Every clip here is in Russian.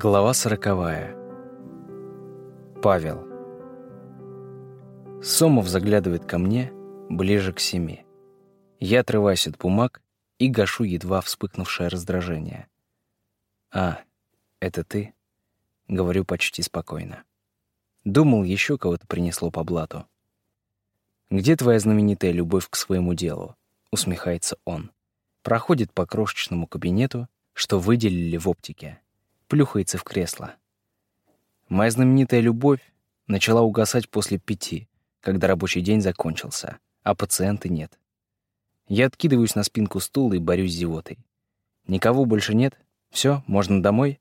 Глава сороковая. Павел. Сомов заглядывает ко мне ближе к семи. Я отрываюсь от бумаг и гашу едва вспыхнувшее раздражение. «А, это ты?» — говорю почти спокойно. Думал, еще кого-то принесло по блату. «Где твоя знаменитая любовь к своему делу?» — усмехается он. Проходит по крошечному кабинету, что выделили в оптике плюхается в кресло. Моя знаменитая любовь начала угасать после пяти, когда рабочий день закончился, а пациента нет. Я откидываюсь на спинку стула и борюсь с зевотой. Никого больше нет? Все, можно домой?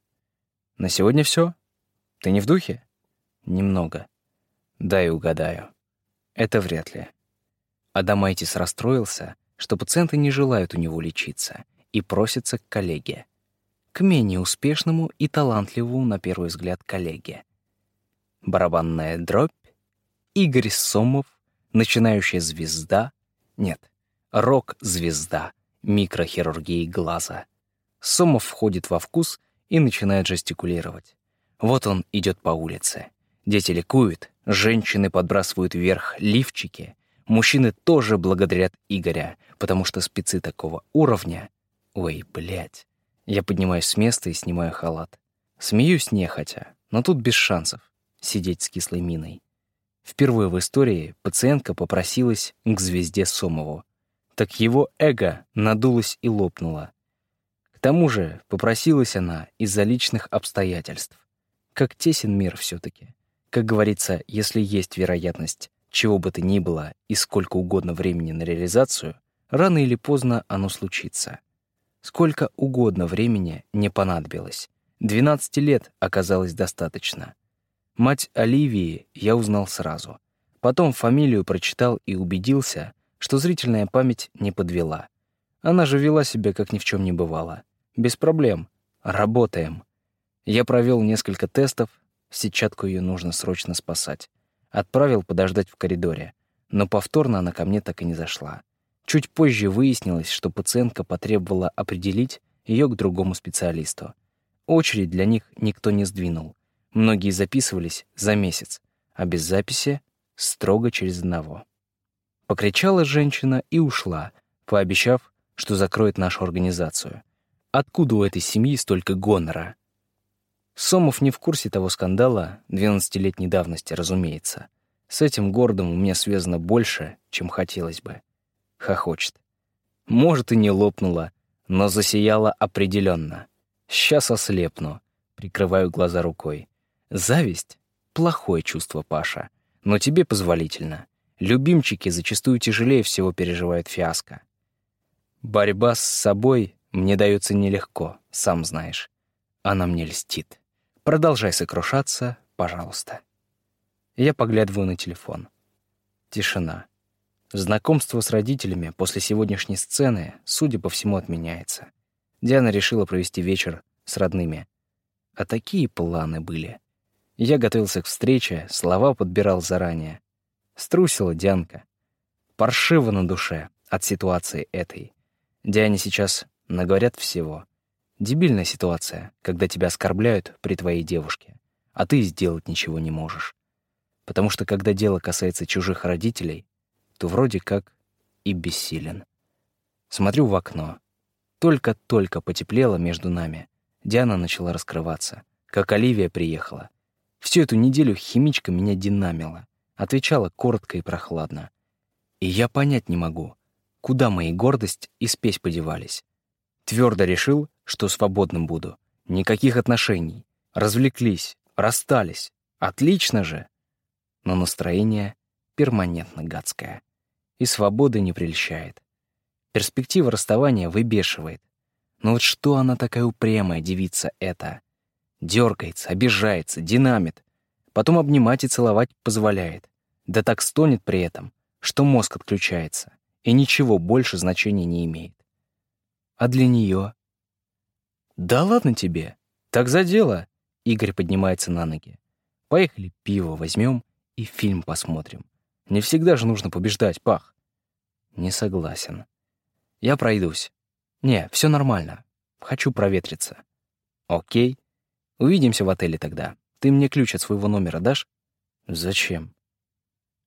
На сегодня все? Ты не в духе? Немного. Дай угадаю. Это вряд ли. Адамайтис расстроился, что пациенты не желают у него лечиться и просятся к коллеге к менее успешному и талантливому на первый взгляд коллеге. Барабанная дробь, Игорь Сомов, начинающая звезда, нет, рок-звезда, микрохирургии глаза. Сомов входит во вкус и начинает жестикулировать. Вот он идет по улице. Дети ликуют, женщины подбрасывают вверх лифчики, мужчины тоже благодарят Игоря, потому что спецы такого уровня... Ой, блядь. Я поднимаюсь с места и снимаю халат. Смеюсь нехотя, но тут без шансов сидеть с кислой миной. Впервые в истории пациентка попросилась к звезде Сомову. Так его эго надулось и лопнуло. К тому же попросилась она из-за личных обстоятельств. Как тесен мир все таки Как говорится, если есть вероятность чего бы то ни было и сколько угодно времени на реализацию, рано или поздно оно случится. Сколько угодно времени не понадобилось. 12 лет оказалось достаточно. Мать Оливии я узнал сразу. Потом фамилию прочитал и убедился, что зрительная память не подвела. Она же вела себя, как ни в чем не бывало. Без проблем. Работаем. Я провел несколько тестов, сетчатку ее нужно срочно спасать. Отправил подождать в коридоре, но повторно она ко мне так и не зашла. Чуть позже выяснилось, что пациентка потребовала определить ее к другому специалисту. Очередь для них никто не сдвинул. Многие записывались за месяц, а без записи — строго через одного. Покричала женщина и ушла, пообещав, что закроет нашу организацию. Откуда у этой семьи столько гонора? Сомов не в курсе того скандала, 12-летней давности, разумеется. С этим городом у меня связано больше, чем хотелось бы хохочет. Может, и не лопнула, но засияла определенно. Сейчас ослепну. Прикрываю глаза рукой. Зависть — плохое чувство, Паша. Но тебе позволительно. Любимчики зачастую тяжелее всего переживают фиаско. Борьба с собой мне дается нелегко, сам знаешь. Она мне льстит. Продолжай сокрушаться, пожалуйста. Я поглядываю на телефон. Тишина. Знакомство с родителями после сегодняшней сцены, судя по всему, отменяется. Диана решила провести вечер с родными. А такие планы были. Я готовился к встрече, слова подбирал заранее. Струсила Дианка. Паршиво на душе от ситуации этой. Диане сейчас наговорят всего. Дебильная ситуация, когда тебя оскорбляют при твоей девушке, а ты сделать ничего не можешь. Потому что когда дело касается чужих родителей, то вроде как и бессилен. Смотрю в окно. Только-только потеплело между нами. Диана начала раскрываться. Как Оливия приехала. Всю эту неделю химичка меня динамила. Отвечала коротко и прохладно. И я понять не могу, куда мои гордость и спесь подевались. Твердо решил, что свободным буду. Никаких отношений. Развлеклись, расстались. Отлично же. Но настроение перманентно гадское и свободы не прельщает. Перспектива расставания выбешивает. Но вот что она такая упрямая, девица эта? Дергается, обижается, динамит. Потом обнимать и целовать позволяет. Да так стонет при этом, что мозг отключается, и ничего больше значения не имеет. А для нее? Да ладно тебе. Так за дело. Игорь поднимается на ноги. Поехали пиво возьмем и фильм посмотрим. Не всегда же нужно побеждать, пах. Не согласен. Я пройдусь. Не, все нормально. Хочу проветриться. Окей. Увидимся в отеле тогда. Ты мне ключ от своего номера дашь? Зачем?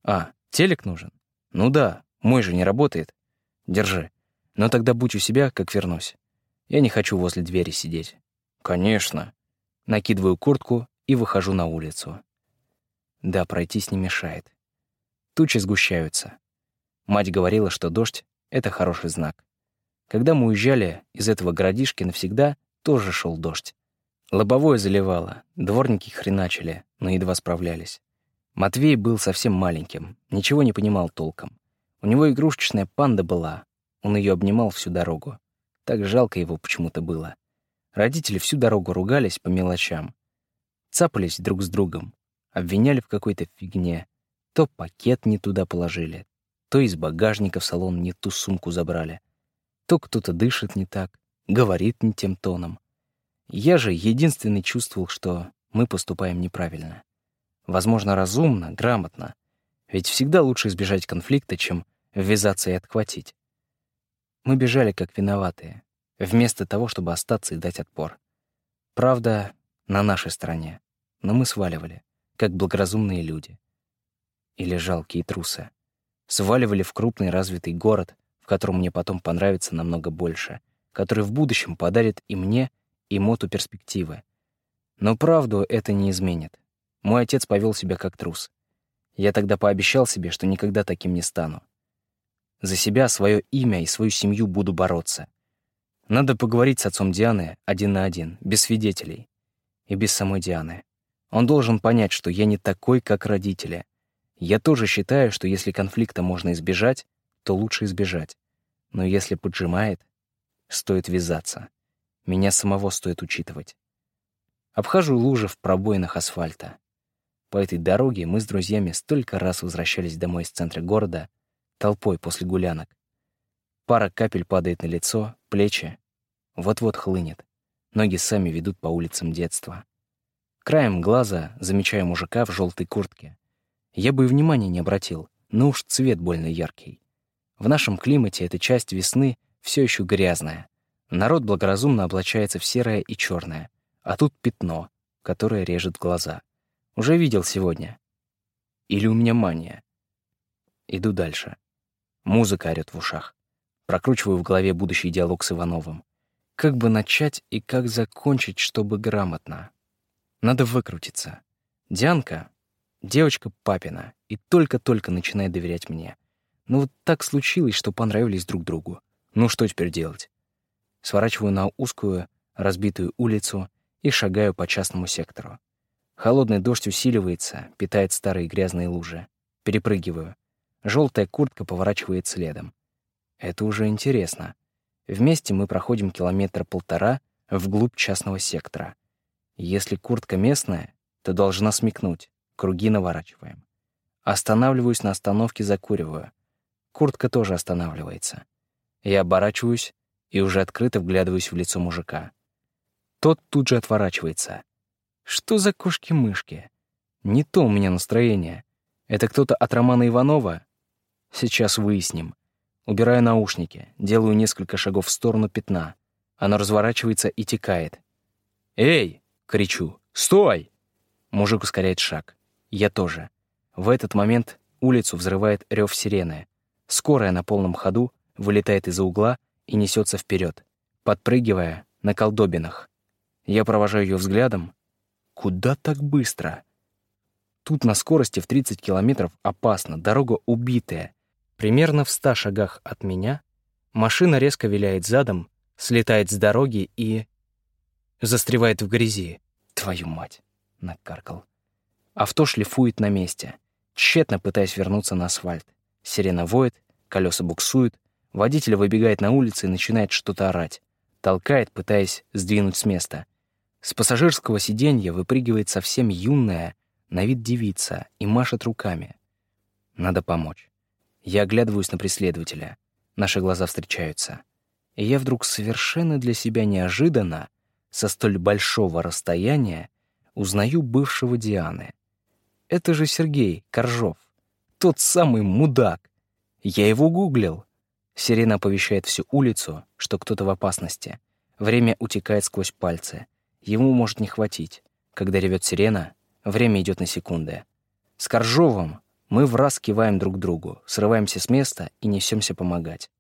А, телек нужен? Ну да, мой же не работает. Держи. Но тогда будь у себя, как вернусь. Я не хочу возле двери сидеть. Конечно. Накидываю куртку и выхожу на улицу. Да, пройтись не мешает. Тучи сгущаются. Мать говорила, что дождь — это хороший знак. Когда мы уезжали из этого городишки навсегда, тоже шел дождь. Лобовое заливало, дворники хреначили, но едва справлялись. Матвей был совсем маленьким, ничего не понимал толком. У него игрушечная панда была, он ее обнимал всю дорогу. Так жалко его почему-то было. Родители всю дорогу ругались по мелочам. Цапались друг с другом, обвиняли в какой-то фигне. То пакет не туда положили, то из багажника в салон не ту сумку забрали то кто-то дышит не так, говорит не тем тоном. Я же единственный чувствовал, что мы поступаем неправильно. Возможно, разумно, грамотно, ведь всегда лучше избежать конфликта, чем ввязаться и отхватить. Мы бежали как виноватые, вместо того, чтобы остаться и дать отпор. Правда, на нашей стороне, но мы сваливали, как благоразумные люди. Или жалкие трусы. Сваливали в крупный развитый город, котором мне потом понравится намного больше, который в будущем подарит и мне, и Моту перспективы. Но правду это не изменит. Мой отец повел себя как трус. Я тогда пообещал себе, что никогда таким не стану. За себя, свое имя и свою семью буду бороться. Надо поговорить с отцом Дианы один на один, без свидетелей. И без самой Дианы. Он должен понять, что я не такой, как родители. Я тоже считаю, что если конфликта можно избежать, то лучше избежать. Но если поджимает, стоит вязаться. Меня самого стоит учитывать. Обхожу лужи в пробоинах асфальта. По этой дороге мы с друзьями столько раз возвращались домой из центра города, толпой после гулянок. Пара капель падает на лицо, плечи. Вот-вот хлынет. Ноги сами ведут по улицам детства. Краем глаза замечаю мужика в желтой куртке. Я бы и внимания не обратил, но уж цвет больно яркий. В нашем климате эта часть весны все еще грязная. Народ благоразумно облачается в серое и черное, а тут пятно, которое режет глаза. Уже видел сегодня. Или у меня мания. Иду дальше. Музыка орёт в ушах. Прокручиваю в голове будущий диалог с Ивановым. Как бы начать и как закончить, чтобы грамотно? Надо выкрутиться. Дианка — девочка папина, и только-только начинает доверять мне. Ну вот так случилось, что понравились друг другу. Ну что теперь делать? Сворачиваю на узкую, разбитую улицу и шагаю по частному сектору. Холодный дождь усиливается, питает старые грязные лужи. Перепрыгиваю. Желтая куртка поворачивает следом. Это уже интересно. Вместе мы проходим километра полтора вглубь частного сектора. Если куртка местная, то должна смекнуть. Круги наворачиваем. Останавливаюсь на остановке, закуриваю. Куртка тоже останавливается. Я оборачиваюсь и уже открыто вглядываюсь в лицо мужика. Тот тут же отворачивается. Что за кошки-мышки? Не то у меня настроение. Это кто-то от Романа Иванова? Сейчас выясним. Убираю наушники, делаю несколько шагов в сторону пятна. Оно разворачивается и текает. «Эй!» — кричу. «Стой!» Мужик ускоряет шаг. Я тоже. В этот момент улицу взрывает рев сирены. Скорая на полном ходу вылетает из-за угла и несется вперед, подпрыгивая на колдобинах. Я провожаю ее взглядом. Куда так быстро? Тут на скорости в 30 километров опасно, дорога убитая. Примерно в 100 шагах от меня машина резко виляет задом, слетает с дороги и... застревает в грязи. Твою мать, накаркал. Авто шлифует на месте, тщетно пытаясь вернуться на асфальт. Сирена воет, колеса буксуют, водитель выбегает на улицу и начинает что-то орать. Толкает, пытаясь сдвинуть с места. С пассажирского сиденья выпрыгивает совсем юная, на вид девица, и машет руками. Надо помочь. Я оглядываюсь на преследователя. Наши глаза встречаются. И я вдруг совершенно для себя неожиданно, со столь большого расстояния, узнаю бывшего Дианы. Это же Сергей Коржов. Тот самый мудак. Я его гуглил. Сирена оповещает всю улицу, что кто-то в опасности. Время утекает сквозь пальцы. Ему может не хватить. Когда ревет сирена, время идет на секунды. С Коржовым мы в раз киваем друг другу, срываемся с места и несемся помогать.